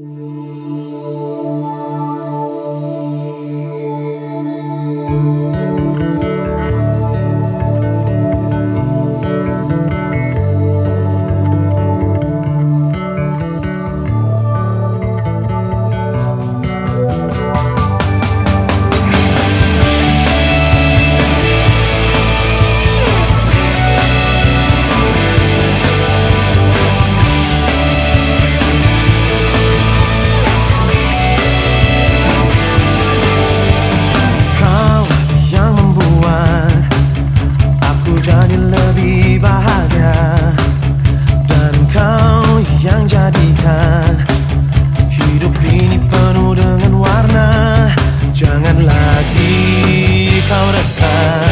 you last time